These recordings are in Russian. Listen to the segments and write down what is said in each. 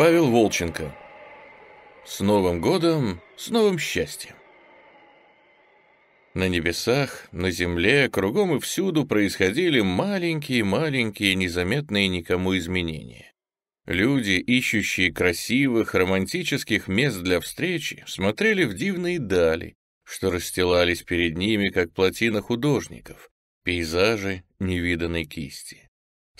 Павел Волченко. С Новым годом, с новым счастьем. На небесах, на земле, кругом и всюду происходили маленькие-маленькие, незаметные никому изменения. Люди, ищущие красивых, романтических мест для встречи, смотрели в дивные дали, что расстилались перед ними, как плотина художников, пейзажи невиданной кисти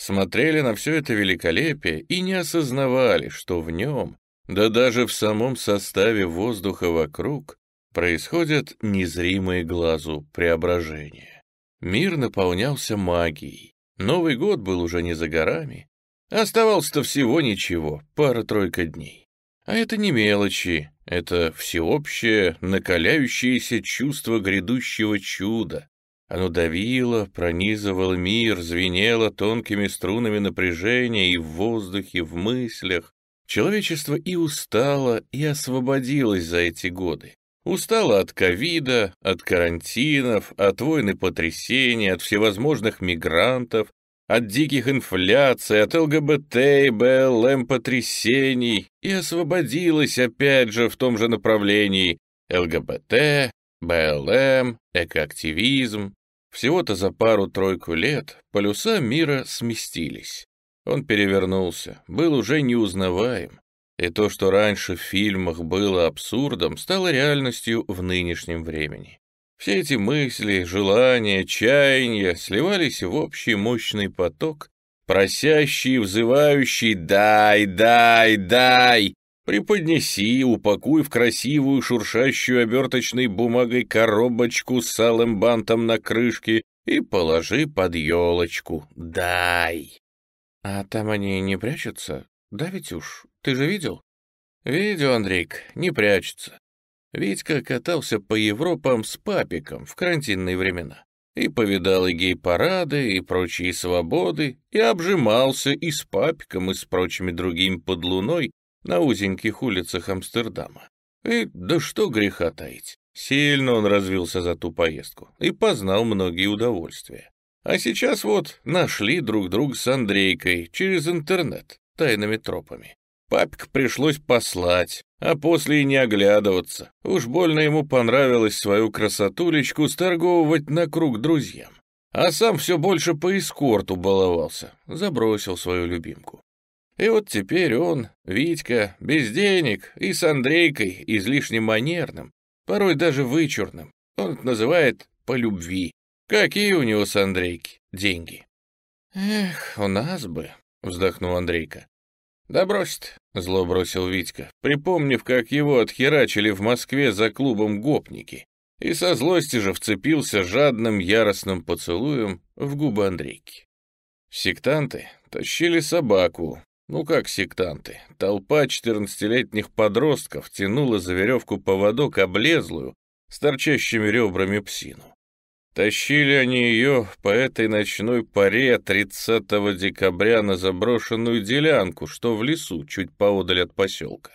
смотрели на все это великолепие и не осознавали, что в нем, да даже в самом составе воздуха вокруг, происходят незримые глазу преображения. Мир наполнялся магией. Новый год был уже не за горами. Оставалось-то всего ничего, пара-тройка дней. А это не мелочи, это всеобщее, накаляющееся чувство грядущего чуда, оно давило, пронизывало мир, звенело тонкими струнами напряжения и в воздухе, в мыслях. Человечество и устало, и освободилось за эти годы. Устало от ковида, от карантинов, от войны потрясений, от всевозможных мигрантов, от диких инфляций, от ЛГБТ и БЛМ потрясений и освободилась опять же в том же направлении ЛГБТ, БЛМ, экоактивизм, всего-то за пару-тройку лет полюса мира сместились. Он перевернулся, был уже неузнаваем, и то, что раньше в фильмах было абсурдом, стало реальностью в нынешнем времени. Все эти мысли, желания, чаяния сливались в общий мощный поток, просящий, взывающий «дай, дай, дай», Преподнеси, упакуй в красивую шуршащую оберточной бумагой коробочку с алым бантом на крышке и положи под елочку. Дай. А там они не прячутся? Да, Витюш, ты же видел? Видел, Андрейк, не прячутся. Витька катался по Европам с папиком в карантинные времена и повидал и гей-парады, и прочие свободы, и обжимался и с папиком, и с прочими другими под луной на узеньких улицах Амстердама. И да что греха таить, сильно он развился за ту поездку и познал многие удовольствия. А сейчас вот нашли друг друга с Андрейкой через интернет, тайными тропами. Папик пришлось послать, а после и не оглядываться. Уж больно ему понравилось свою красотулечку сторговывать на круг друзьям. А сам все больше по эскорту баловался, забросил свою любимку. И вот теперь он, Витька, без денег и с Андрейкой излишне манерным, порой даже вычурным. Он это называет «по любви». Какие у него с Андрейки деньги? «Эх, у нас бы», — вздохнул Андрейка. «Да бросит», — зло бросил Витька, припомнив, как его отхерачили в Москве за клубом гопники, и со злости же вцепился жадным яростным поцелуем в губы Андрейки. Сектанты тащили собаку, ну как сектанты? Толпа четырнадцатилетних подростков тянула за веревку поводок облезлую, с торчащими ребрами псину. Тащили они ее по этой ночной паре 30 декабря на заброшенную делянку, что в лесу, чуть поодаль от поселка.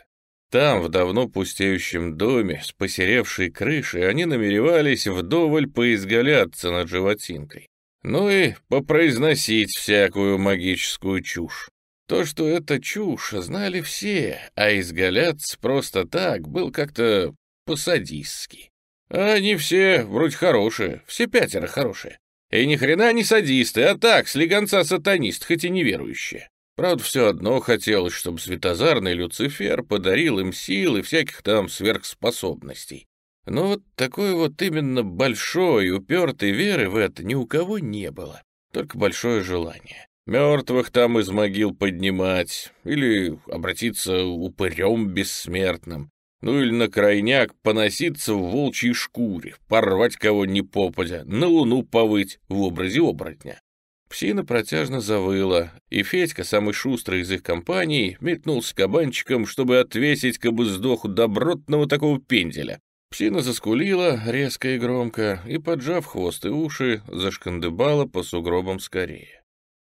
Там, в давно пустеющем доме, с посеревшей крышей, они намеревались вдоволь поизгаляться над животинкой. Ну и попроизносить всякую магическую чушь. То, что это чушь, знали все, а изгаляться просто так был как-то по-садистски. А они все вроде хорошие, все пятеро хорошие. И ни хрена не садисты, а так, слегонца сатанист, хоть и неверующие. Правда, все одно хотелось, чтобы светозарный Люцифер подарил им силы всяких там сверхспособностей. Но вот такой вот именно большой, упертой веры в это ни у кого не было, только большое желание. Мертвых там из могил поднимать, или обратиться упырем бессмертным, ну или на крайняк поноситься в волчьей шкуре, порвать кого ни попадя, на луну повыть в образе оборотня. Псина протяжно завыла, и Федька, самый шустрый из их компаний, метнулся кабанчиком, чтобы отвесить кабы сдоху добротного такого пенделя. Псина заскулила резко и громко, и, поджав хвост и уши, зашкандыбала по сугробам скорее.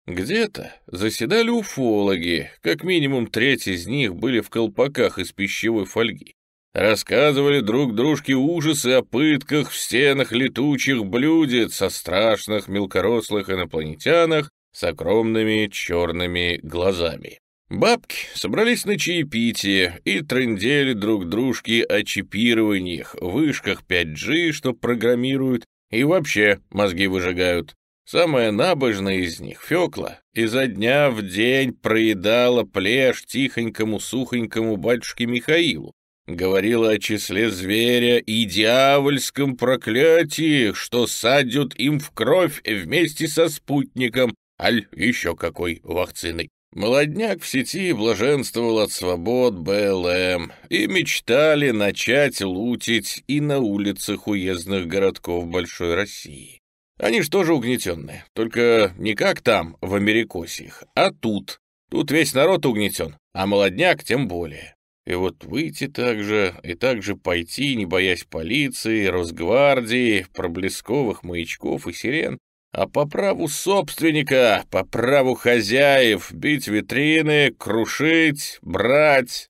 Где-то заседали уфологи, как минимум треть из них были в колпаках из пищевой фольги. Рассказывали друг дружке ужасы о пытках в стенах летучих блюдец со страшных мелкорослых инопланетянах с огромными черными глазами. Бабки собрались на чаепитие и трындели друг дружки о чипированиях, вышках 5G, что программируют, и вообще мозги выжигают. Самая набожная из них, Фёкла, изо дня в день проедала плешь тихонькому-сухонькому батюшке Михаилу, говорила о числе зверя и дьявольском проклятии, что садят им в кровь вместе со спутником, аль еще какой вакциной. Молодняк в сети блаженствовал от свобод БЛМ и мечтали начать лутить и на улицах уездных городков Большой России. Они ж тоже угнетенные, только не как там, в Америкосиях, а тут. Тут весь народ угнетен, а молодняк тем более. И вот выйти так же, и так же пойти, не боясь полиции, Росгвардии, проблесковых маячков и сирен, а по праву собственника, по праву хозяев, бить витрины, крушить, брать.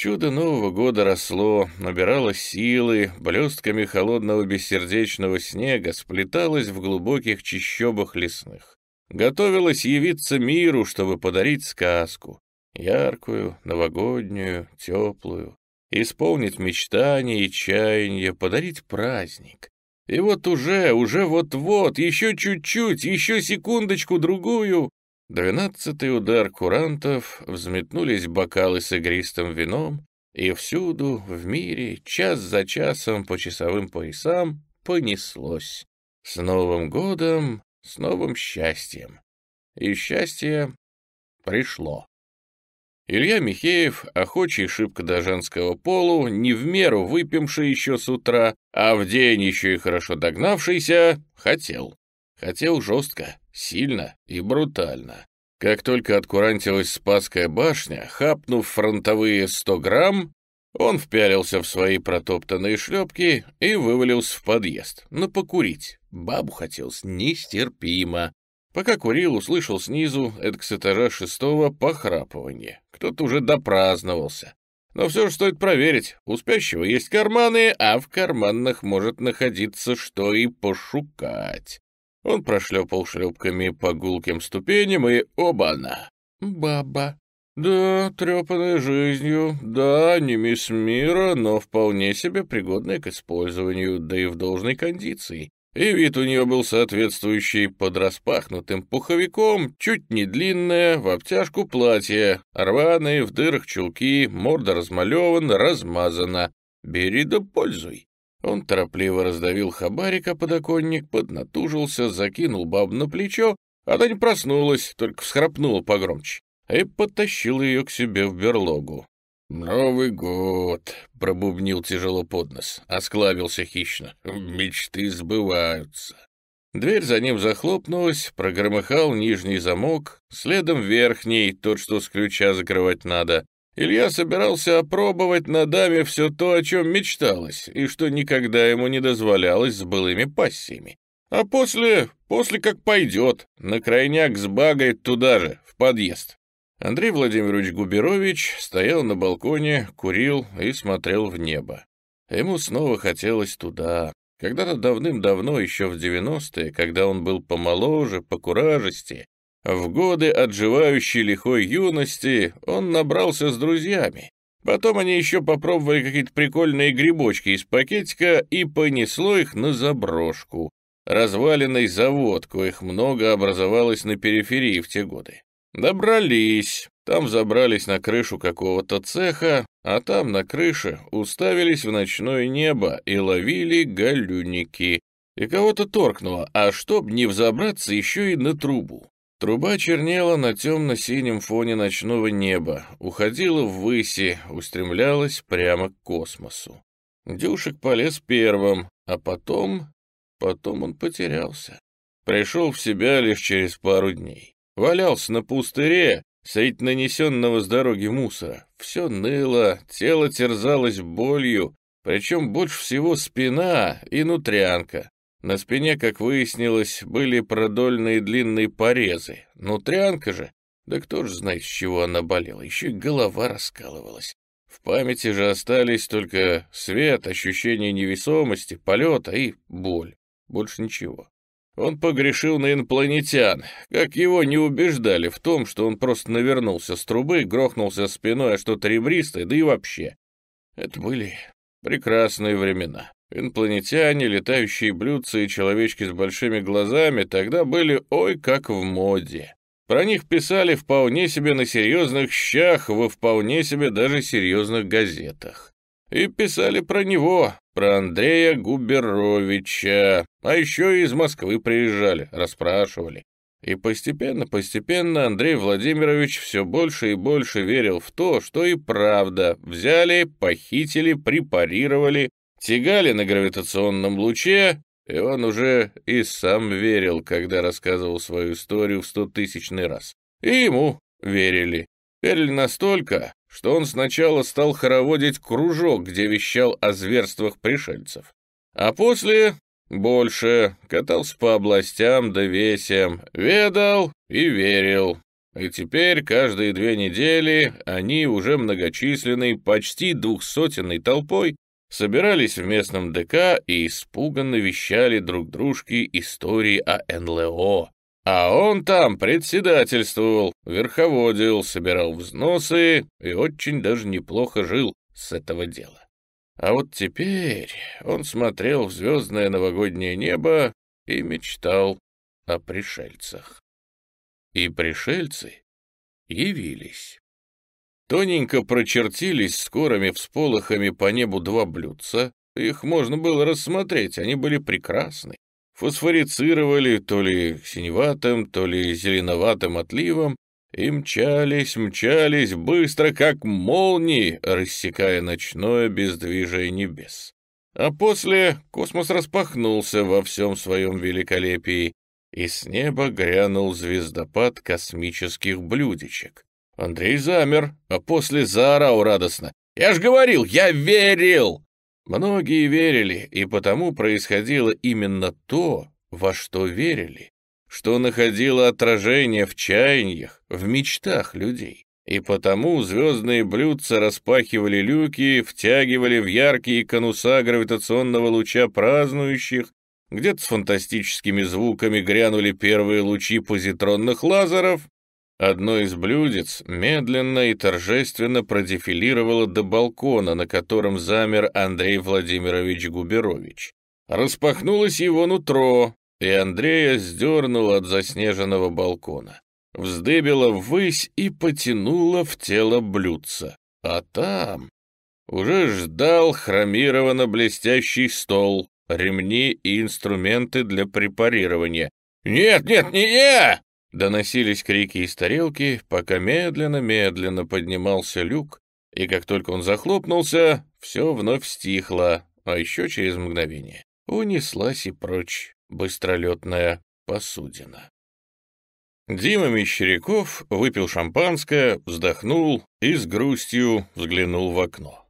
Чудо Нового года росло, набирало силы, блестками холодного бессердечного снега сплеталось в глубоких чащобах лесных. Готовилось явиться миру, чтобы подарить сказку. Яркую, новогоднюю, теплую. Исполнить мечтания и чаяния, подарить праздник. И вот уже, уже вот-вот, еще чуть-чуть, еще секундочку-другую. Двенадцатый удар курантов, взметнулись бокалы с игристым вином, и всюду, в мире, час за часом по часовым поясам понеслось. С Новым годом, с новым счастьем. И счастье пришло. Илья Михеев, охочий шибко до женского полу, не в меру выпивший еще с утра, а в день еще и хорошо догнавшийся, хотел. Хотел жестко, сильно и брутально. Как только откурантилась Спасская башня, хапнув фронтовые сто грамм, он впялился в свои протоптанные шлепки и вывалился в подъезд. Но покурить бабу хотелось нестерпимо. Пока курил, услышал снизу, это с этажа шестого, похрапывание. Кто-то уже допраздновался. Но все же стоит проверить. У спящего есть карманы, а в карманах может находиться что и пошукать. Он прошлепал шлепками по гулким ступеням и оба-на. Баба. Да, трепанная жизнью, да, не мисс мира, но вполне себе пригодная к использованию, да и в должной кондиции и вид у нее был соответствующий под распахнутым пуховиком, чуть не длинное, в обтяжку платье, рваные в дырах чулки, морда размалевана, размазана. Бери да пользуй. Он торопливо раздавил хабарика подоконник, поднатужился, закинул бабу на плечо, она не проснулась, только всхрапнула погромче, и подтащил ее к себе в берлогу. «Новый год!» — пробубнил тяжело под нос, осклабился хищно. «Мечты сбываются!» Дверь за ним захлопнулась, прогромыхал нижний замок, следом верхний, тот, что с ключа закрывать надо. Илья собирался опробовать на даме все то, о чем мечталось, и что никогда ему не дозволялось с былыми пассиями. А после, после как пойдет, на крайняк сбагает туда же, в подъезд. Андрей Владимирович Губерович стоял на балконе, курил и смотрел в небо. Ему снова хотелось туда. Когда-то давным-давно, еще в 90-е, когда он был помоложе, покуражести, в годы отживающей лихой юности он набрался с друзьями. Потом они еще попробовали какие-то прикольные грибочки из пакетика и понесло их на заброшку. Разваленный завод, коих много образовалось на периферии в те годы. Добрались. Там забрались на крышу какого-то цеха, а там на крыше уставились в ночное небо и ловили галюники. И кого-то торкнуло, а чтоб не взобраться еще и на трубу. Труба чернела на темно-синем фоне ночного неба, уходила ввыси, устремлялась прямо к космосу. Дюшек полез первым, а потом... потом он потерялся. Пришел в себя лишь через пару дней. Валялся на пустыре, средь нанесенного с дороги мусора. Все ныло, тело терзалось болью, причем больше всего спина и нутрянка. На спине, как выяснилось, были продольные длинные порезы. Нутрянка же, да кто же знает, с чего она болела, еще и голова раскалывалась. В памяти же остались только свет, ощущение невесомости, полета и боль. Больше ничего. Он погрешил на инопланетян, как его не убеждали в том, что он просто навернулся с трубы, грохнулся спиной о что-то ребристое, да и вообще. Это были прекрасные времена. Инопланетяне, летающие блюдца и человечки с большими глазами тогда были ой как в моде. Про них писали вполне себе на серьезных щах, во вполне себе даже серьезных газетах. И писали про него, про Андрея Губеровича, а еще и из Москвы приезжали, расспрашивали. И постепенно-постепенно Андрей Владимирович все больше и больше верил в то, что и правда взяли, похитили, препарировали, тягали на гравитационном луче, и он уже и сам верил, когда рассказывал свою историю в стотысячный раз. И ему верили. Верили настолько, что он сначала стал хороводить кружок, где вещал о зверствах пришельцев. А после больше катался по областям да весям, ведал и верил. И теперь каждые две недели они уже многочисленной, почти двухсотенной толпой собирались в местном ДК и испуганно вещали друг дружке истории о НЛО. А он там председательствовал, верховодил, собирал взносы и очень даже неплохо жил с этого дела. А вот теперь он смотрел в звездное новогоднее небо и мечтал о пришельцах. И пришельцы явились. Тоненько прочертились скорыми всполохами по небу два блюдца. Их можно было рассмотреть, они были прекрасны. Фосфорицировали то ли синеватым, то ли зеленоватым отливом, и мчались, мчались быстро, как молнии, рассекая ночное бездвижие небес. А после космос распахнулся во всем своем великолепии, и с неба грянул звездопад космических блюдечек. Андрей замер, а после заорал радостно. «Я ж говорил, я верил!» Многие верили, и потому происходило именно то, во что верили, что находило отражение в чаяниях, в мечтах людей. И потому звездные блюдца распахивали люки, втягивали в яркие конуса гравитационного луча празднующих, где-то с фантастическими звуками грянули первые лучи позитронных лазеров, Одно из блюдец медленно и торжественно продефилировало до балкона, на котором замер Андрей Владимирович Губерович. Распахнулось его нутро, и Андрея сдернуло от заснеженного балкона. Вздыбило ввысь и потянуло в тело блюдца. А там уже ждал хромированно-блестящий стол, ремни и инструменты для препарирования. «Нет, нет, не я!» Доносились крики из тарелки, пока медленно-медленно поднимался люк, и как только он захлопнулся, все вновь стихло, а еще через мгновение унеслась и прочь быстролетная посудина. Дима Мещеряков выпил шампанское, вздохнул и с грустью взглянул в окно.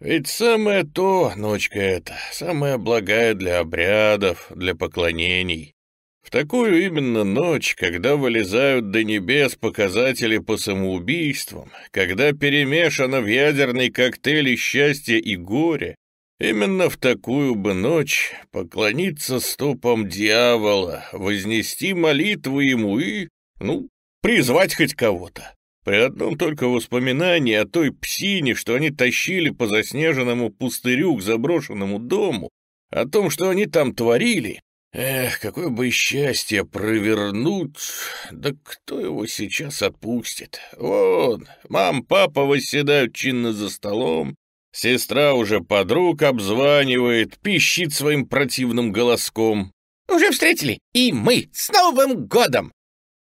Ведь самое то, ночка эта, самая благая для обрядов, для поклонений. В такую именно ночь, когда вылезают до небес показатели по самоубийствам, когда перемешано в ядерной коктейле счастья и горе, именно в такую бы ночь поклониться стопам дьявола, вознести молитву ему и, ну, призвать хоть кого-то. При одном только воспоминании о той псине, что они тащили по заснеженному пустырю к заброшенному дому, о том, что они там творили, Эх, какое бы счастье провернуть, да кто его сейчас отпустит? Вон, мам, папа восседают чинно за столом, сестра уже подруг обзванивает, пищит своим противным голоском. «Уже встретили, и мы, с Новым годом!»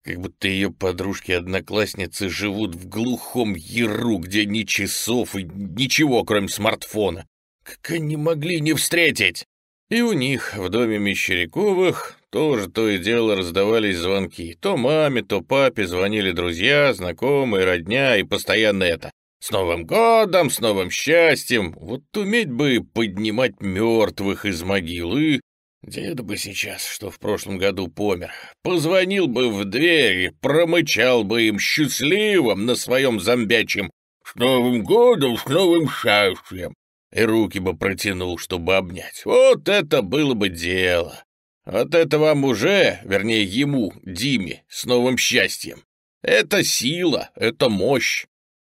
Как будто ее подружки-одноклассницы живут в глухом яру, где ни часов и ничего, кроме смартфона. Как они могли не встретить? И у них в доме Мещеряковых тоже то и дело раздавались звонки. То маме, то папе звонили друзья, знакомые, родня, и постоянно это. С Новым годом, с новым счастьем. Вот уметь бы поднимать мертвых из могилы. Дед бы сейчас, что в прошлом году помер, позвонил бы в дверь и промычал бы им счастливым на своем зомбячем «С Новым годом, с новым счастьем!» И руки бы протянул, чтобы обнять. Вот это было бы дело. от этого вам уже, вернее ему, Диме, с новым счастьем. Это сила, это мощь.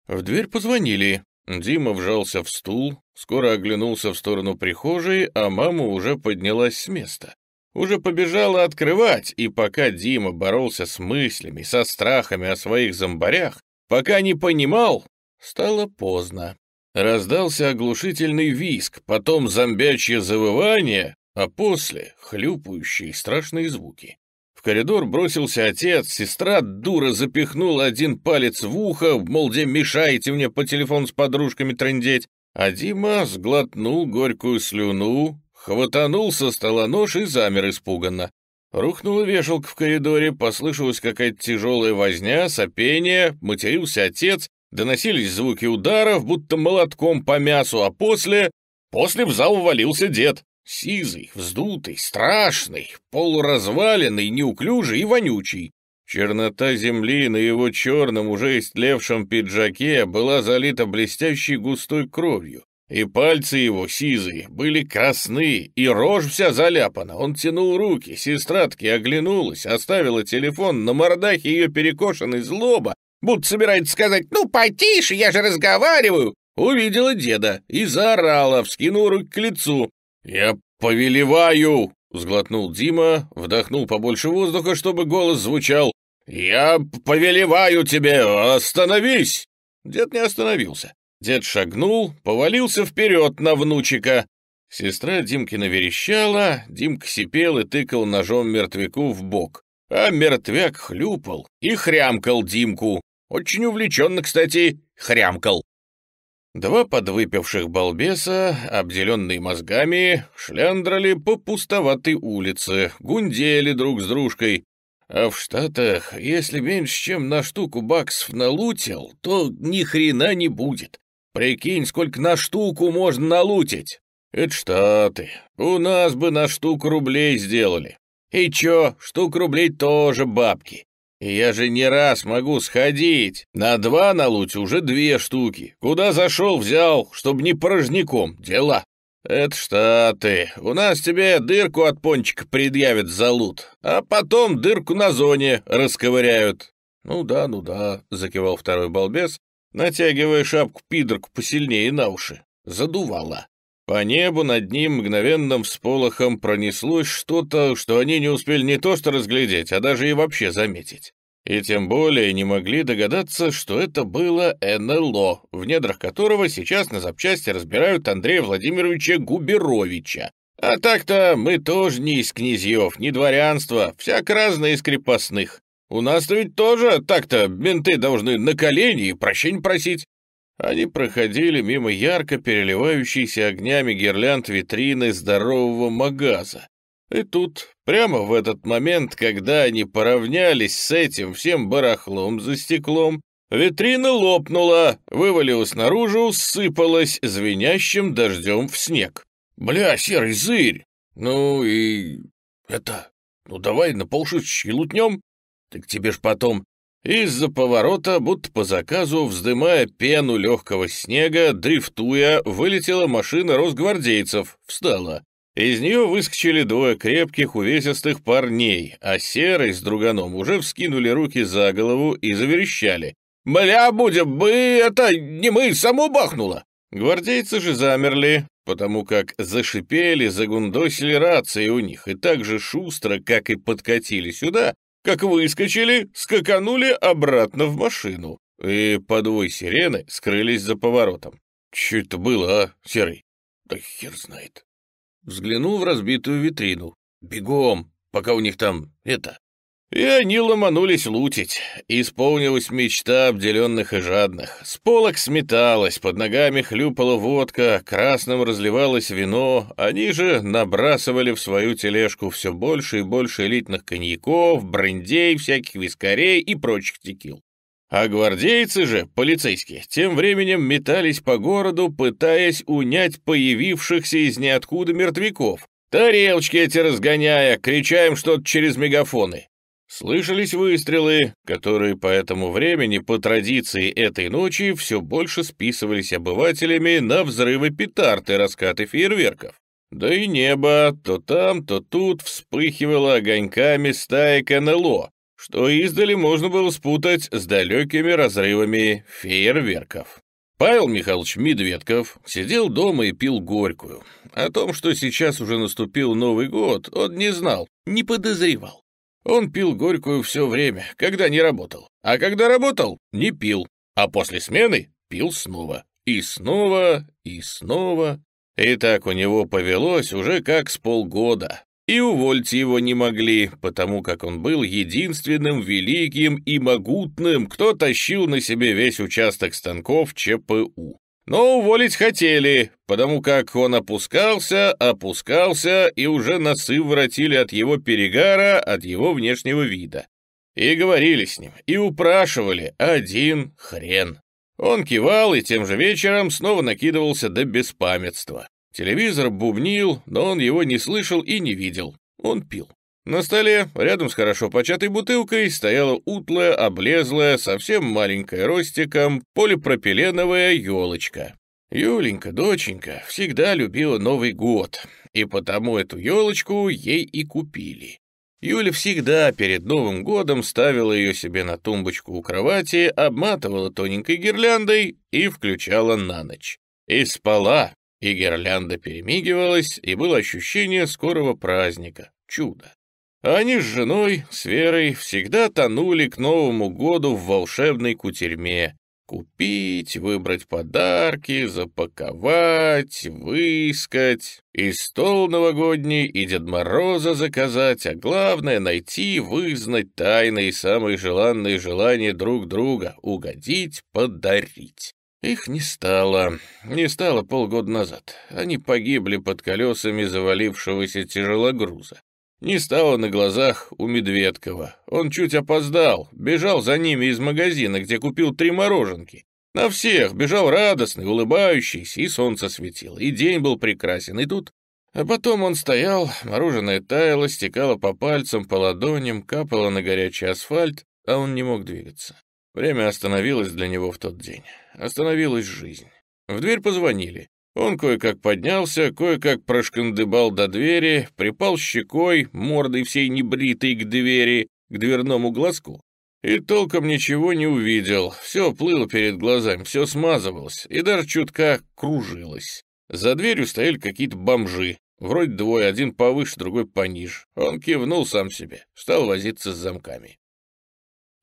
В дверь позвонили. Дима вжался в стул, скоро оглянулся в сторону прихожей, а мама уже поднялась с места. Уже побежала открывать, и пока Дима боролся с мыслями, со страхами о своих зомбарях, пока не понимал, стало поздно. Раздался оглушительный виск, потом зомбячье завывание, а после — хлюпающие страшные звуки. В коридор бросился отец, сестра дура запихнула один палец в ухо, мол, где мешаете мне по телефону с подружками трындеть, а Дима сглотнул горькую слюну, хватанул со стола нож и замер испуганно. Рухнула вешалка в коридоре, послышалась какая-то тяжелая возня, сопение, матерился отец, доносились звуки ударов, будто молотком по мясу, а после... После в зал ввалился дед. Сизый, вздутый, страшный, полуразваленный, неуклюжий и вонючий. Чернота земли на его черном, уже истлевшем пиджаке была залита блестящей густой кровью, и пальцы его, сизые, были красны, и рожь вся заляпана. Он тянул руки, сестратки оглянулась, оставила телефон, на мордахе ее перекошенной злоба, будто собирается сказать «Ну, потише, я же разговариваю!» Увидела деда и заорала, вскинул руки к лицу. «Я повелеваю!» — сглотнул Дима, вдохнул побольше воздуха, чтобы голос звучал. «Я повелеваю тебе, остановись!» Дед не остановился. Дед шагнул, повалился вперед на внучика. Сестра Димкина верещала, Димка сипел и тыкал ножом мертвяку в бок, а мертвяк хлюпал и хрямкал Димку. Очень увлеченно, кстати, хрямкал. Два подвыпивших балбеса, обделенные мозгами, шлендрали по пустоватой улице, гундели друг с дружкой. А в Штатах, если меньше, чем на штуку баксов налутил, то ни хрена не будет. Прикинь, сколько на штуку можно налутить. Это Штаты. У нас бы на штуку рублей сделали. И чё, штук рублей тоже бабки. Я же не раз могу сходить. На два на луте уже две штуки. Куда зашел, взял, чтобы не порожняком. Дела. Это Штаты. У нас тебе дырку от пончика предъявят за лут, а потом дырку на зоне расковыряют. Ну да, ну да, закивал второй балбес, натягивая шапку-пидорку посильнее на уши. Задувало. По небу над ним мгновенным всполохом пронеслось что-то, что они не успели не то что разглядеть, а даже и вообще заметить. И тем более не могли догадаться, что это было НЛО, в недрах которого сейчас на запчасти разбирают Андрея Владимировича Губеровича. А так-то мы тоже не из князьев, не дворянства, всяк разные из крепостных. У нас-то ведь тоже так-то менты должны на колени и прощения просить. Они проходили мимо ярко переливающейся огнями гирлянд витрины здорового магаза. И тут, прямо в этот момент, когда они поравнялись с этим всем барахлом за стеклом, витрина лопнула, вывалилась наружу, сыпалась звенящим дождем в снег. «Бля, серый зырь! Ну и... это... ну давай на полшучи лутнем. Так тебе ж потом из-за поворота, будто по заказу, вздымая пену легкого снега, дрифтуя, вылетела машина росгвардейцев, встала. Из нее выскочили двое крепких, увесистых парней, а Серый с друганом уже вскинули руки за голову и заверещали. «Бля, будем бы, это не мы, само бахнуло!» Гвардейцы же замерли, потому как зашипели, загундосили рации у них, и так же шустро, как и подкатили сюда, как выскочили, скаканули обратно в машину и подвой сирены скрылись за поворотом. Че это было, а, Серый? Да хер знает. Взглянул в разбитую витрину. Бегом, пока у них там это. И они ломанулись лутить. Исполнилась мечта обделенных и жадных. С полок сметалась, под ногами хлюпала водка, красным разливалось вино. Они же набрасывали в свою тележку все больше и больше элитных коньяков, брендей, всяких вискарей и прочих текил. А гвардейцы же, полицейские, тем временем метались по городу, пытаясь унять появившихся из ниоткуда мертвяков, тарелочки эти разгоняя, крича им что-то через мегафоны. Слышались выстрелы, которые по этому времени, по традиции этой ночи, все больше списывались обывателями на взрывы петард и раскаты фейерверков. Да и небо то там, то тут вспыхивало огоньками стаек НЛО, что издали можно было спутать с далекими разрывами фейерверков. Павел Михайлович Медведков сидел дома и пил горькую. О том, что сейчас уже наступил Новый год, он не знал, не подозревал. Он пил горькую все время, когда не работал. А когда работал, не пил. А после смены пил снова. И снова, и снова. И так у него повелось уже как с полгода. И увольте его не могли, потому как он был единственным великим и могутным, кто тащил на себе весь участок станков ЧПУ. Но уволить хотели, потому как он опускался, опускался, и уже носы воротили от его перегара, от его внешнего вида. И говорили с ним, и упрашивали один хрен. Он кивал и тем же вечером снова накидывался до беспамятства. Телевизор бубнил, но он его не слышал и не видел. Он пил. На столе, рядом с хорошо початой бутылкой, стояла утлая, облезлая, совсем маленькая ростиком, полипропиленовая елочка. Юленька, доченька, всегда любила Новый год, и потому эту елочку ей и купили. Юля всегда перед Новым годом ставила ее себе на тумбочку у кровати, обматывала тоненькой гирляндой и включала на ночь. И спала, и гирлянда перемигивалась, и было ощущение скорого праздника, чуда. Они с женой, с Верой, всегда тонули к Новому году в волшебной кутерьме. Купить, выбрать подарки, запаковать, выискать, и стол новогодний, и Дед Мороза заказать, а главное — найти, вызнать тайные и самые желанные желания друг друга, угодить, подарить. Их не стало. Не стало полгода назад. Они погибли под колесами завалившегося тяжелогруза. Не стало на глазах у Медведкова. Он чуть опоздал, бежал за ними из магазина, где купил три мороженки. На всех бежал радостный, улыбающийся, и солнце светило, и день был прекрасен, и тут... А потом он стоял, мороженое таяло, стекало по пальцам, по ладоням, капало на горячий асфальт, а он не мог двигаться. Время остановилось для него в тот день. Остановилась жизнь. В дверь позвонили. Он кое-как поднялся, кое-как прошкандыбал до двери, припал щекой, мордой всей небритой к двери, к дверному глазку. И толком ничего не увидел, все плыло перед глазами, все смазывалось, и даже чутка кружилось. За дверью стояли какие-то бомжи, вроде двое, один повыше, другой пониже. Он кивнул сам себе, стал возиться с замками.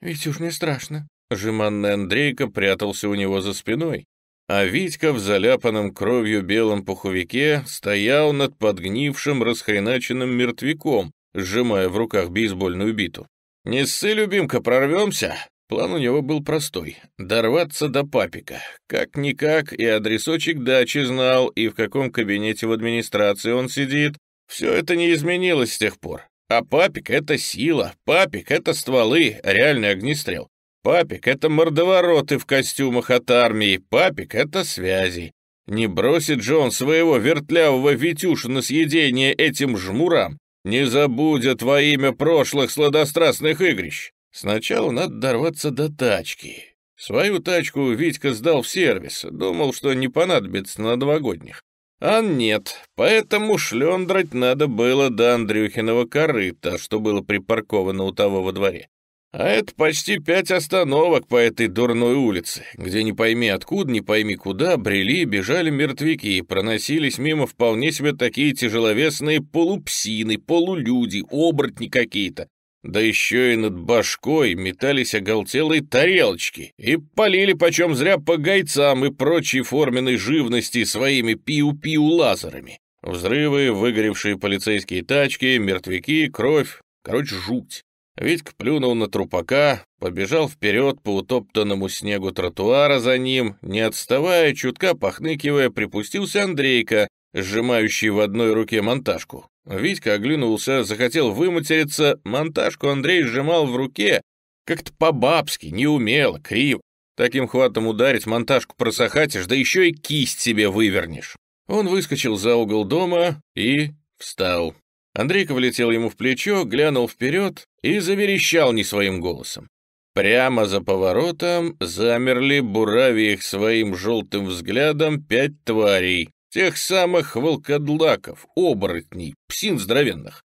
«Ведь уж мне страшно», Жеманный Андрейка прятался у него за спиной, а Витька в заляпанном кровью белом пуховике стоял над подгнившим расхреначенным мертвяком, сжимая в руках бейсбольную биту. «Не ссы, любимка, прорвемся!» План у него был простой — дорваться до папика. Как-никак и адресочек дачи знал, и в каком кабинете в администрации он сидит. Все это не изменилось с тех пор. А папик — это сила, папик — это стволы, реальный огнестрел. Папик — это мордовороты в костюмах от армии, папик — это связи. Не бросит же он своего вертлявого Витюша на съедение этим жмурам, не забудет во имя прошлых сладострастных игрищ. Сначала надо дорваться до тачки. Свою тачку Витька сдал в сервис, думал, что не понадобится на новогодних. А нет, поэтому шлендрать надо было до Андрюхиного корыта, что было припарковано у того во дворе. А это почти пять остановок по этой дурной улице, где не пойми откуда, не пойми куда, брели, бежали мертвяки, и проносились мимо вполне себе такие тяжеловесные полупсины, полулюди, оборотни какие-то. Да еще и над башкой метались оголтелые тарелочки и полили почем зря по гайцам и прочей форменной живности своими пиу-пиу лазерами. Взрывы, выгоревшие полицейские тачки, мертвяки, кровь, короче, жуть. Витька плюнул на трупака, побежал вперед по утоптанному снегу тротуара за ним, не отставая, чутка похныкивая, припустился Андрейка, сжимающий в одной руке монтажку. Витька оглянулся, захотел выматериться, монтажку Андрей сжимал в руке, как-то по-бабски, неумело, криво. Таким хватом ударить монтажку просохатишь, да еще и кисть себе вывернешь. Он выскочил за угол дома и встал. Андрейка влетел ему в плечо, глянул вперед и заверещал не своим голосом. Прямо за поворотом замерли, бурави их своим желтым взглядом, пять тварей. Тех самых волкодлаков, оборотней, псин здоровенных.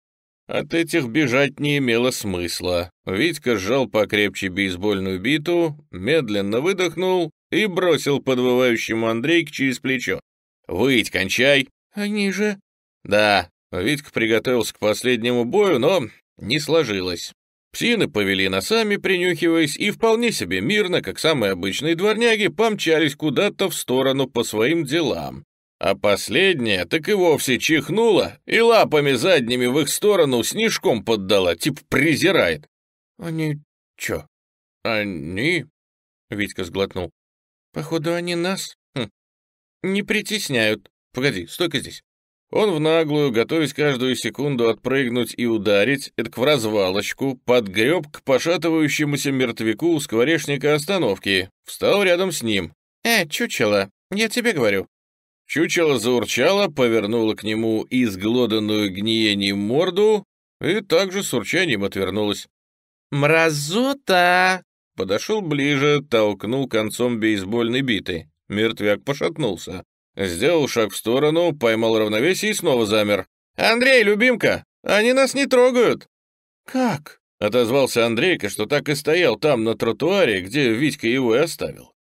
От этих бежать не имело смысла. Витька сжал покрепче бейсбольную биту, медленно выдохнул и бросил подвывающему Андрейк через плечо. «Выть, кончай!» «Они же...» «Да». Витька приготовился к последнему бою, но не сложилось. Псины повели носами, принюхиваясь, и вполне себе мирно, как самые обычные дворняги, помчались куда-то в сторону по своим делам. А последняя так и вовсе чихнула и лапами задними в их сторону снежком поддала, типа презирает. «Они чё?» «Они?» — Витька сглотнул. «Походу, они нас хм. не притесняют. Погоди, стойка здесь». Он в наглую, готовясь каждую секунду отпрыгнуть и ударить, это в развалочку, подгреб к пошатывающемуся мертвяку у скворечника остановки, встал рядом с ним. «Э, чучело, я тебе говорю». Чучело заурчало, повернуло к нему изглоданную гниением морду и также с урчанием отвернулось. «Мразота!» Подошел ближе, толкнул концом бейсбольной биты. Мертвяк пошатнулся. Сделал шаг в сторону, поймал равновесие и снова замер. «Андрей, любимка, они нас не трогают!» «Как?» — отозвался Андрейка, что так и стоял там, на тротуаре, где Витька его и оставил.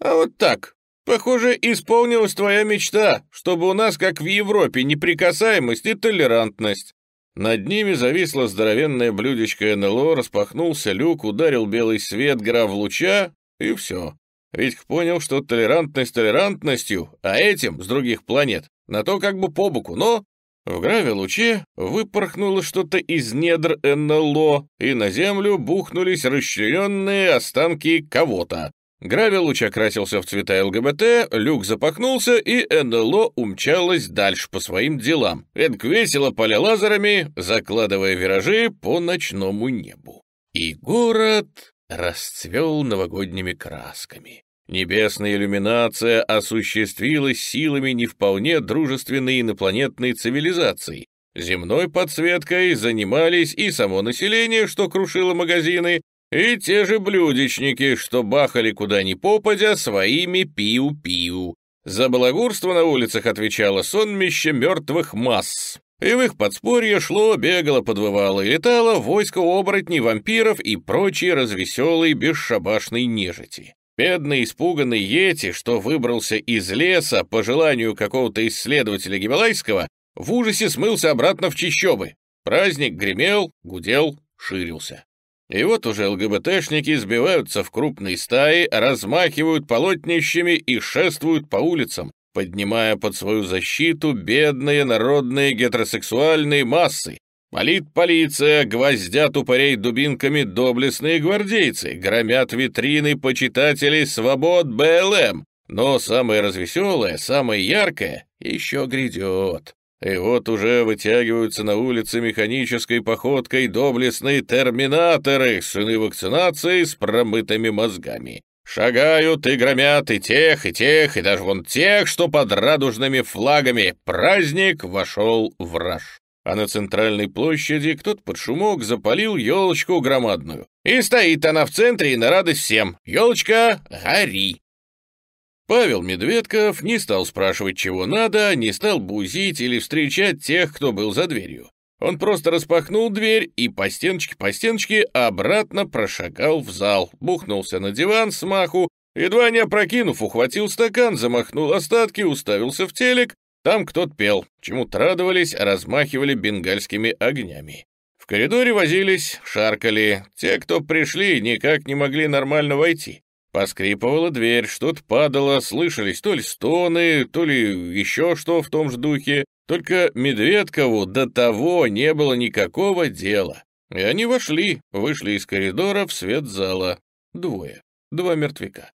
«А вот так. Похоже, исполнилась твоя мечта, чтобы у нас, как в Европе, неприкасаемость и толерантность». Над ними зависло здоровенное блюдечко НЛО, распахнулся люк, ударил белый свет, грав луча, и все. Витька понял, что толерантность толерантностью, а этим, с других планет, на то как бы по боку, но в граве луче выпорхнуло что-то из недр НЛО, и на землю бухнулись расчлененные останки кого-то. Гравилуч окрасился в цвета ЛГБТ, люк запахнулся, и НЛО умчалось дальше по своим делам. Эдк весело поля лазерами, закладывая виражи по ночному небу. И город расцвел новогодними красками. Небесная иллюминация осуществилась силами не вполне дружественной инопланетной цивилизации. Земной подсветкой занимались и само население, что крушило магазины, и те же блюдечники, что бахали куда ни попадя своими пиу-пиу. За балагурство на улицах отвечало сонмище мертвых масс. И в их подспорье шло, бегало, подвывало и летало войско оборотней, вампиров и прочей развеселой бесшабашной нежити. Бедный испуганный Йети, что выбрался из леса по желанию какого-то исследователя Гималайского, в ужасе смылся обратно в чищобы. Праздник гремел, гудел, ширился. И вот уже ЛГБТшники сбиваются в крупные стаи, размахивают полотнищами и шествуют по улицам, поднимая под свою защиту бедные народные гетеросексуальные массы. Полит полиция, гвоздят упырей дубинками доблестные гвардейцы, громят витрины почитателей свобод БЛМ. Но самое развеселое, самое яркое еще грядет. И вот уже вытягиваются на улице механической походкой доблестные терминаторы, сыны вакцинации с промытыми мозгами. Шагают и громят и тех, и тех, и даже вон тех, что под радужными флагами. Праздник вошел в раж. А на центральной площади кто-то под шумок запалил елочку громадную. И стоит она в центре и на радость всем. Елочка, гори! Павел Медведков не стал спрашивать, чего надо, не стал бузить или встречать тех, кто был за дверью. Он просто распахнул дверь и по стеночке по стеночке обратно прошагал в зал, бухнулся на диван с маху, едва не опрокинув, ухватил стакан, замахнул остатки, уставился в телек. Там кто-то пел, чему-то радовались, размахивали бенгальскими огнями. В коридоре возились, шаркали. Те, кто пришли, никак не могли нормально войти. Поскрипывала дверь, что-то падало, слышались то ли стоны, то ли еще что в том же духе. Только Медведкову до того не было никакого дела. И они вошли, вышли из коридора в свет зала. Двое, два мертвяка.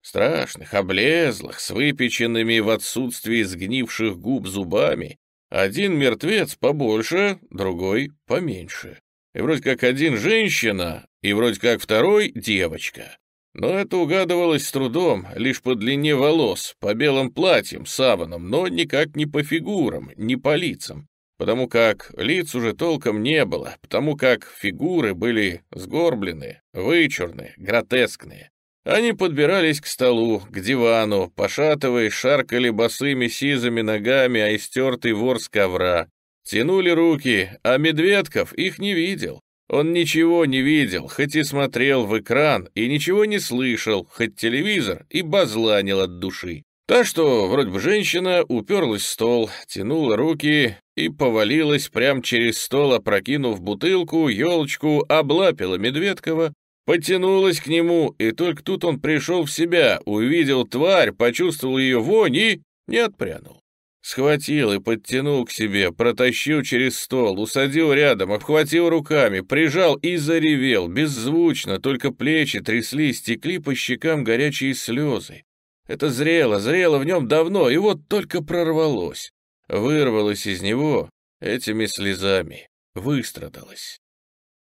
Страшных, облезлых, с выпеченными в отсутствии сгнивших губ зубами. Один мертвец побольше, другой поменьше. И вроде как один женщина, и вроде как второй девочка. Но это угадывалось с трудом, лишь по длине волос, по белым платьям, саванам, но никак не по фигурам, не по лицам. Потому как лиц уже толком не было, потому как фигуры были сгорбленные, вычурные, гротескные. Они подбирались к столу, к дивану, пошатываясь, шаркали босыми сизыми ногами, а истертый ворс ковра. Тянули руки, а Медведков их не видел. Он ничего не видел, хоть и смотрел в экран, и ничего не слышал, хоть телевизор и базланил от души. Так что, вроде бы женщина, уперлась в стол, тянула руки и повалилась прямо через стол, опрокинув бутылку, елочку, облапила Медведкова, Потянулась к нему, и только тут он пришел в себя, увидел тварь, почувствовал ее вонь и не отпрянул. Схватил и подтянул к себе, протащил через стол, усадил рядом, обхватил руками, прижал и заревел, беззвучно, только плечи тряслись, текли по щекам горячие слезы. Это зрело, зрело в нем давно, и вот только прорвалось. Вырвалось из него этими слезами, выстрадалось.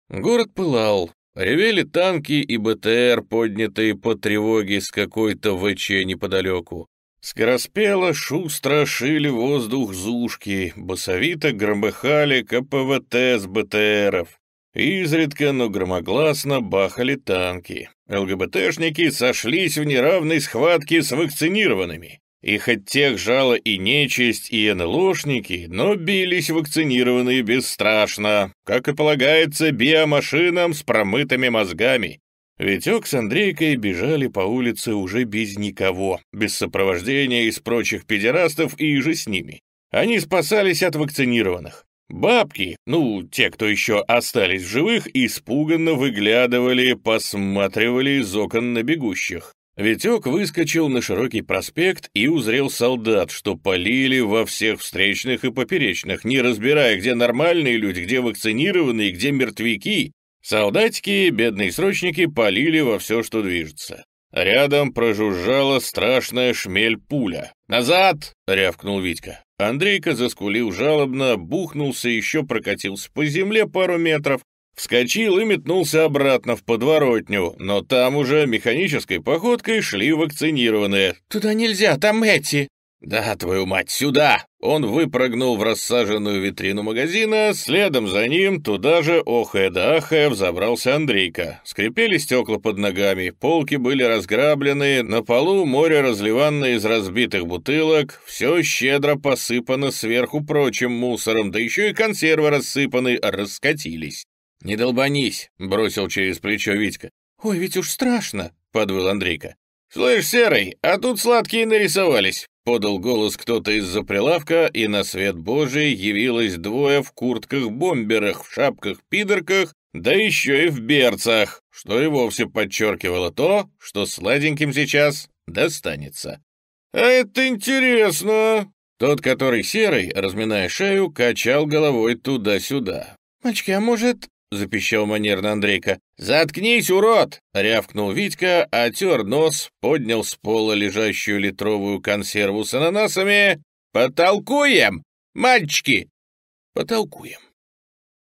Город пылал, Ревели танки и БТР, поднятые по тревоге с какой-то ВЧ неподалеку. Скороспело, шустро шили воздух зушки, басовито громыхали КПВТ с БТРов. Изредка, но громогласно бахали танки. ЛГБТшники сошлись в неравной схватке с вакцинированными. И хоть тех жало и нечисть, и НЛОшники, но бились вакцинированные бесстрашно, как и полагается биомашинам с промытыми мозгами. Витек с Андрейкой бежали по улице уже без никого, без сопровождения из прочих педерастов и же с ними. Они спасались от вакцинированных. Бабки, ну, те, кто еще остались в живых, испуганно выглядывали, посматривали из окон на бегущих. Витек выскочил на широкий проспект и узрел солдат, что полили во всех встречных и поперечных, не разбирая, где нормальные люди, где вакцинированные, где мертвяки. Солдатики, бедные срочники, полили во все, что движется. Рядом прожужжала страшная шмель-пуля. «Назад!» — рявкнул Витька. Андрейка заскулил жалобно, бухнулся, еще прокатился по земле пару метров, Вскочил и метнулся обратно в подворотню, но там уже механической походкой шли вакцинированные. «Туда нельзя, там эти!» «Да, твою мать, сюда!» Он выпрыгнул в рассаженную витрину магазина, следом за ним, туда же, охая да ахая, взобрался Андрейка. Скрипели стекла под ногами, полки были разграблены, на полу море разливанное из разбитых бутылок, все щедро посыпано сверху прочим мусором, да еще и консервы рассыпаны, раскатились. «Не долбанись», — бросил через плечо Витька. «Ой, ведь уж страшно», — подвыл Андрейка. «Слышь, Серый, а тут сладкие нарисовались», — подал голос кто-то из-за прилавка, и на свет божий явилось двое в куртках-бомберах, в шапках-пидорках, да еще и в берцах, что и вовсе подчеркивало то, что сладеньким сейчас достанется. «А это интересно!» Тот, который серый, разминая шею, качал головой туда-сюда. «Мальчики, а может, — запищал манерно Андрейка. «Заткнись, урод!» — рявкнул Витька, отер нос, поднял с пола лежащую литровую консерву с ананасами. «Потолкуем, мальчики!» «Потолкуем».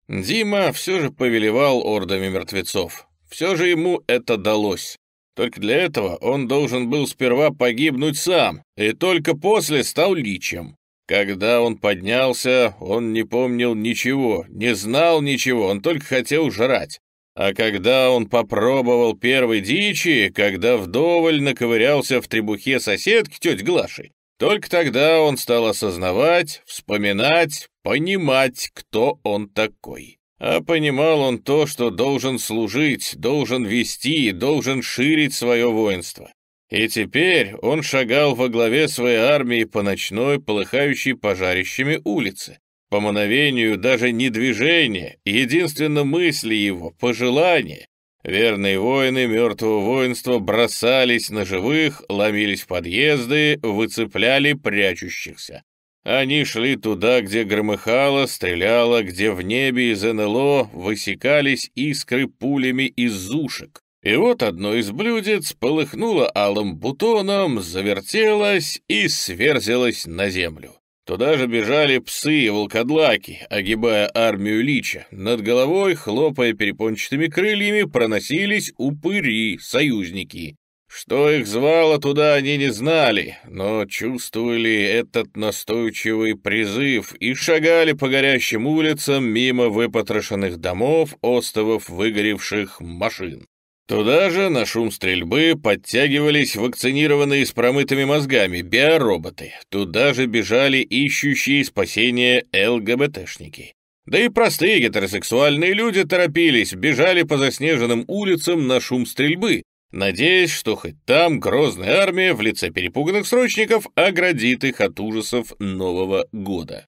Дима все же повелевал ордами мертвецов. Все же ему это далось. Только для этого он должен был сперва погибнуть сам, и только после стал личем. Когда он поднялся, он не помнил ничего, не знал ничего, он только хотел жрать. А когда он попробовал первой дичи, когда вдоволь наковырялся в требухе соседки тети Глаши, только тогда он стал осознавать, вспоминать, понимать, кто он такой. А понимал он то, что должен служить, должен вести, должен ширить свое воинство. И теперь он шагал во главе своей армии по ночной, полыхающей пожарищами улице. По мановению даже не движения, единственно мысли его, пожелания. Верные воины мертвого воинства бросались на живых, ломились в подъезды, выцепляли прячущихся. Они шли туда, где громыхало, стреляло, где в небе из НЛО высекались искры пулями из зушек. И вот одно из блюдец полыхнуло алым бутоном, завертелось и сверзилось на землю. Туда же бежали псы и волкодлаки, огибая армию лича. Над головой, хлопая перепончатыми крыльями, проносились упыри, союзники. Что их звало туда, они не знали, но чувствовали этот настойчивый призыв и шагали по горящим улицам мимо выпотрошенных домов, остовов выгоревших машин. Туда же на шум стрельбы подтягивались вакцинированные с промытыми мозгами биороботы. Туда же бежали ищущие спасения ЛГБТшники. Да и простые гетеросексуальные люди торопились, бежали по заснеженным улицам на шум стрельбы, надеясь, что хоть там грозная армия в лице перепуганных срочников оградит их от ужасов Нового года.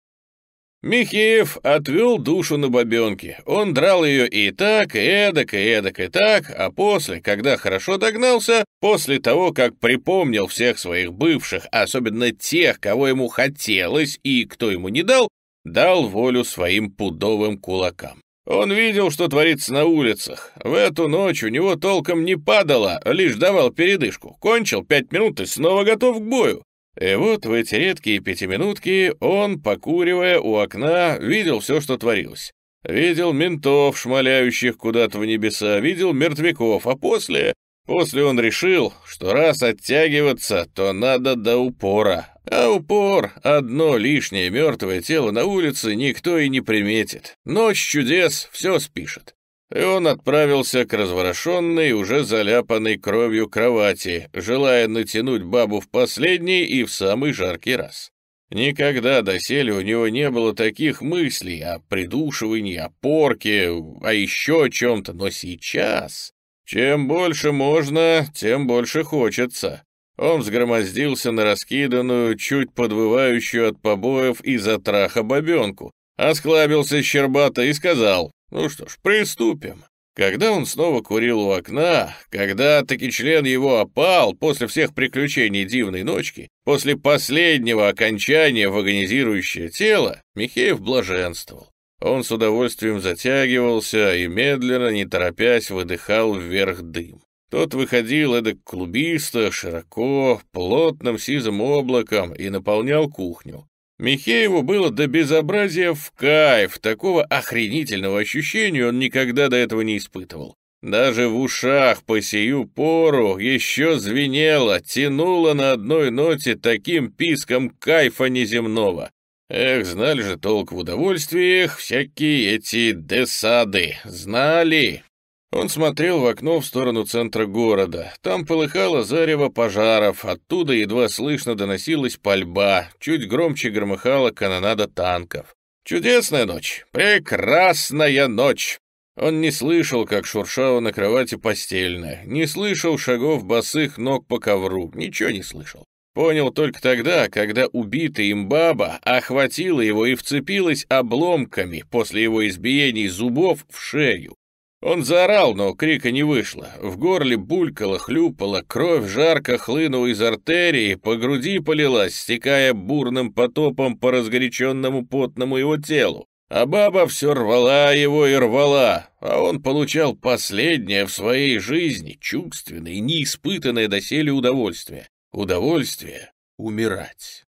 Михеев отвел душу на бабенке. Он драл ее и так, и эдак, и эдак, и так, а после, когда хорошо догнался, после того, как припомнил всех своих бывших, особенно тех, кого ему хотелось и кто ему не дал, дал волю своим пудовым кулакам. Он видел, что творится на улицах. В эту ночь у него толком не падало, лишь давал передышку. Кончил пять минут и снова готов к бою. И вот в эти редкие пятиминутки он, покуривая у окна, видел все, что творилось. Видел ментов, шмаляющих куда-то в небеса, видел мертвяков, а после... После он решил, что раз оттягиваться, то надо до упора. А упор, одно лишнее мертвое тело на улице никто и не приметит. Ночь чудес все спишет и он отправился к разворошенной, уже заляпанной кровью кровати, желая натянуть бабу в последний и в самый жаркий раз. Никогда доселе у него не было таких мыслей о придушивании, о порке, о еще чем-то, но сейчас... Чем больше можно, тем больше хочется. Он взгромоздился на раскиданную, чуть подвывающую от побоев и затраха бабенку, осклабился щербато и сказал, ну что ж, приступим. Когда он снова курил у окна, когда таки член его опал после всех приключений дивной ночки, после последнего окончания в агонизирующее тело, Михеев блаженствовал. Он с удовольствием затягивался и медленно, не торопясь, выдыхал вверх дым. Тот выходил эдак клубисто, широко, плотным сизым облаком и наполнял кухню. Михееву было до безобразия в кайф, такого охренительного ощущения он никогда до этого не испытывал. Даже в ушах по сию пору еще звенело, тянуло на одной ноте таким писком кайфа неземного. Эх, знали же толк в удовольствиях всякие эти десады, знали. Он смотрел в окно в сторону центра города. Там полыхало зарево пожаров, оттуда едва слышно доносилась пальба, чуть громче громыхала канонада танков. Чудесная ночь, прекрасная ночь. Он не слышал, как шуршало на кровати постельное, не слышал шагов босых ног по ковру, ничего не слышал. Понял только тогда, когда убитая им баба охватила его и вцепилась обломками после его избиений зубов в шею. Он заорал, но крика не вышло. В горле булькало, хлюпало, кровь жарко хлынула из артерии, по груди полилась, стекая бурным потопом по разгоряченному потному его телу. А баба все рвала его и рвала, а он получал последнее в своей жизни чувственное и неиспытанное доселе удовольствие. Удовольствие умирать.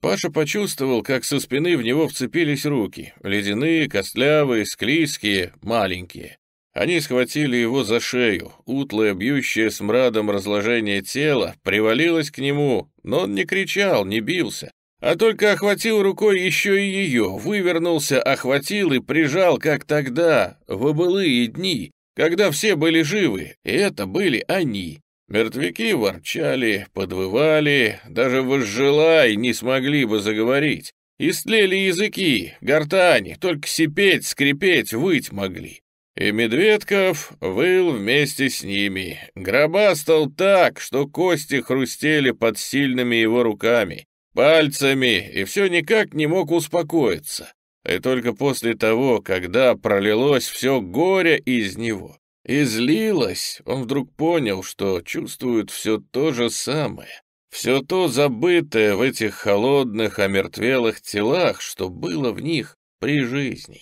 Паша почувствовал, как со спины в него вцепились руки, ледяные, костлявые, склизкие, маленькие. Они схватили его за шею, утлое, бьющее смрадом разложение тела привалилось к нему, но он не кричал, не бился, а только охватил рукой еще и ее, вывернулся, охватил и прижал, как тогда, в былые дни, когда все были живы, и это были они. Мертвяки ворчали, подвывали, даже возжелай не смогли бы заговорить. Истлели языки, гортани, только сипеть, скрипеть, выть могли. И Медведков выл вместе с ними. Гроба стал так, что кости хрустели под сильными его руками, пальцами, и все никак не мог успокоиться. И только после того, когда пролилось все горе из него, и злилась, он вдруг понял, что чувствует все то же самое, все то забытое в этих холодных, омертвелых телах, что было в них при жизни.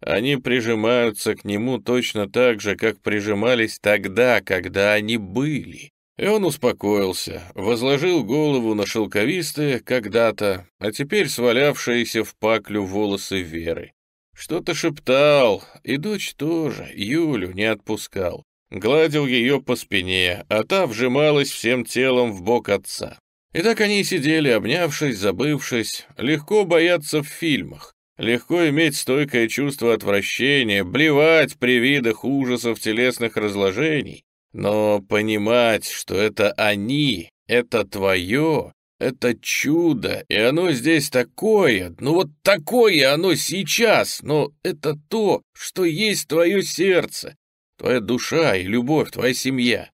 Они прижимаются к нему точно так же, как прижимались тогда, когда они были. И он успокоился, возложил голову на шелковистые когда-то, а теперь свалявшиеся в паклю волосы Веры. Что-то шептал, и дочь тоже, Юлю, не отпускал. Гладил ее по спине, а та вжималась всем телом в бок отца. И так они сидели, обнявшись, забывшись. Легко бояться в фильмах. Легко иметь стойкое чувство отвращения, блевать при видах ужасов телесных разложений, но понимать, что это они, это твое, это чудо, и оно здесь такое, ну вот такое оно сейчас, но это то, что есть твое сердце, твоя душа и любовь, твоя семья.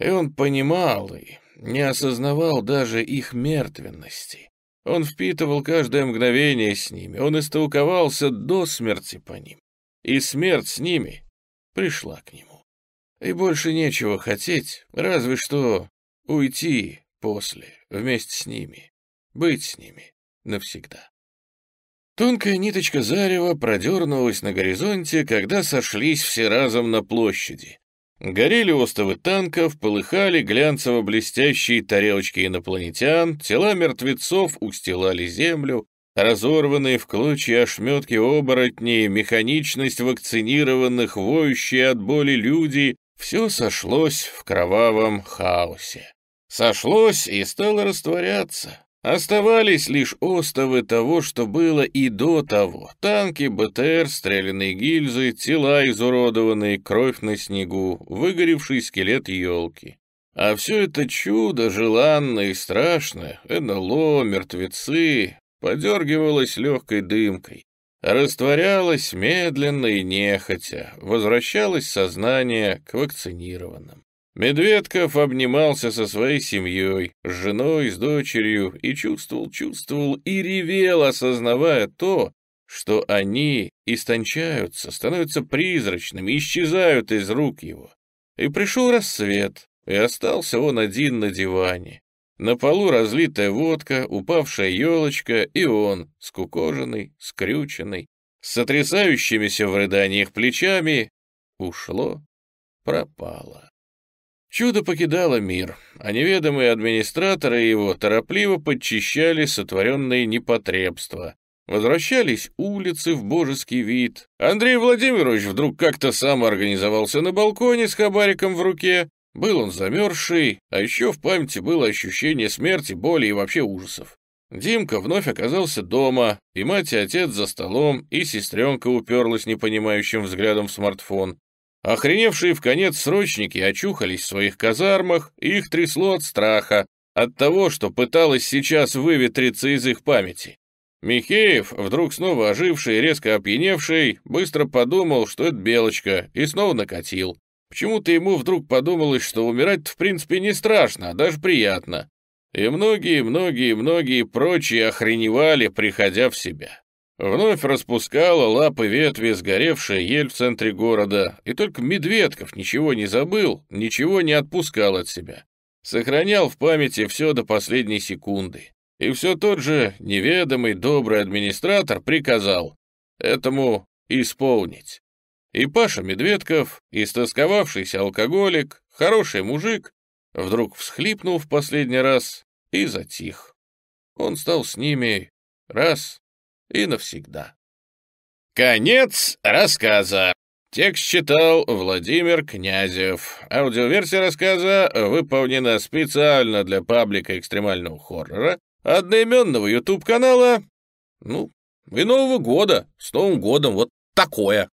И он понимал и не осознавал даже их мертвенности. Он впитывал каждое мгновение с ними, он истолковался до смерти по ним, и смерть с ними пришла к нему. И больше нечего хотеть, разве что уйти после, вместе с ними, быть с ними навсегда. Тонкая ниточка зарева продернулась на горизонте, когда сошлись все разом на площади. Горели остовы танков, полыхали глянцево-блестящие тарелочки инопланетян, тела мертвецов устилали землю, разорванные в клочья ошметки оборотней, механичность вакцинированных, воющие от боли люди — все сошлось в кровавом хаосе. Сошлось и стало растворяться. Оставались лишь остовы того, что было и до того. Танки, БТР, стрелянные гильзы, тела изуродованные, кровь на снегу, выгоревший скелет елки. А все это чудо, желанное и страшное, НЛО, мертвецы, подергивалось легкой дымкой. Растворялось медленно и нехотя, возвращалось сознание к вакцинированным. Медведков обнимался со своей семьей, с женой, с дочерью, и чувствовал, чувствовал и ревел, осознавая то, что они истончаются, становятся призрачными, исчезают из рук его. И пришел рассвет, и остался он один на диване. На полу разлитая водка, упавшая елочка, и он, скукоженный, скрюченный, с сотрясающимися в рыданиях плечами, ушло, пропало. Чудо покидало мир, а неведомые администраторы его торопливо подчищали сотворенные непотребства. Возвращались улицы в божеский вид. Андрей Владимирович вдруг как-то сам организовался на балконе с хабариком в руке. Был он замерзший, а еще в памяти было ощущение смерти, боли и вообще ужасов. Димка вновь оказался дома, и мать и отец за столом, и сестренка уперлась непонимающим взглядом в смартфон. Охреневшие в конец срочники очухались в своих казармах, их трясло от страха, от того, что пыталось сейчас выветриться из их памяти. Михеев, вдруг снова оживший резко опьяневший, быстро подумал, что это Белочка, и снова накатил. Почему-то ему вдруг подумалось, что умирать в принципе не страшно, а даже приятно. И многие-многие-многие прочие охреневали, приходя в себя. Вновь распускала лапы ветви сгоревшая ель в центре города, и только Медведков ничего не забыл, ничего не отпускал от себя. Сохранял в памяти все до последней секунды. И все тот же неведомый добрый администратор приказал этому исполнить. И Паша Медведков, истосковавшийся алкоголик, хороший мужик, вдруг всхлипнул в последний раз и затих. Он стал с ними раз и навсегда. Конец рассказа. Текст читал Владимир Князев. Аудиоверсия рассказа выполнена специально для паблика экстремального хоррора, одноименного YouTube-канала. Ну, и Нового года. С Новым годом вот такое.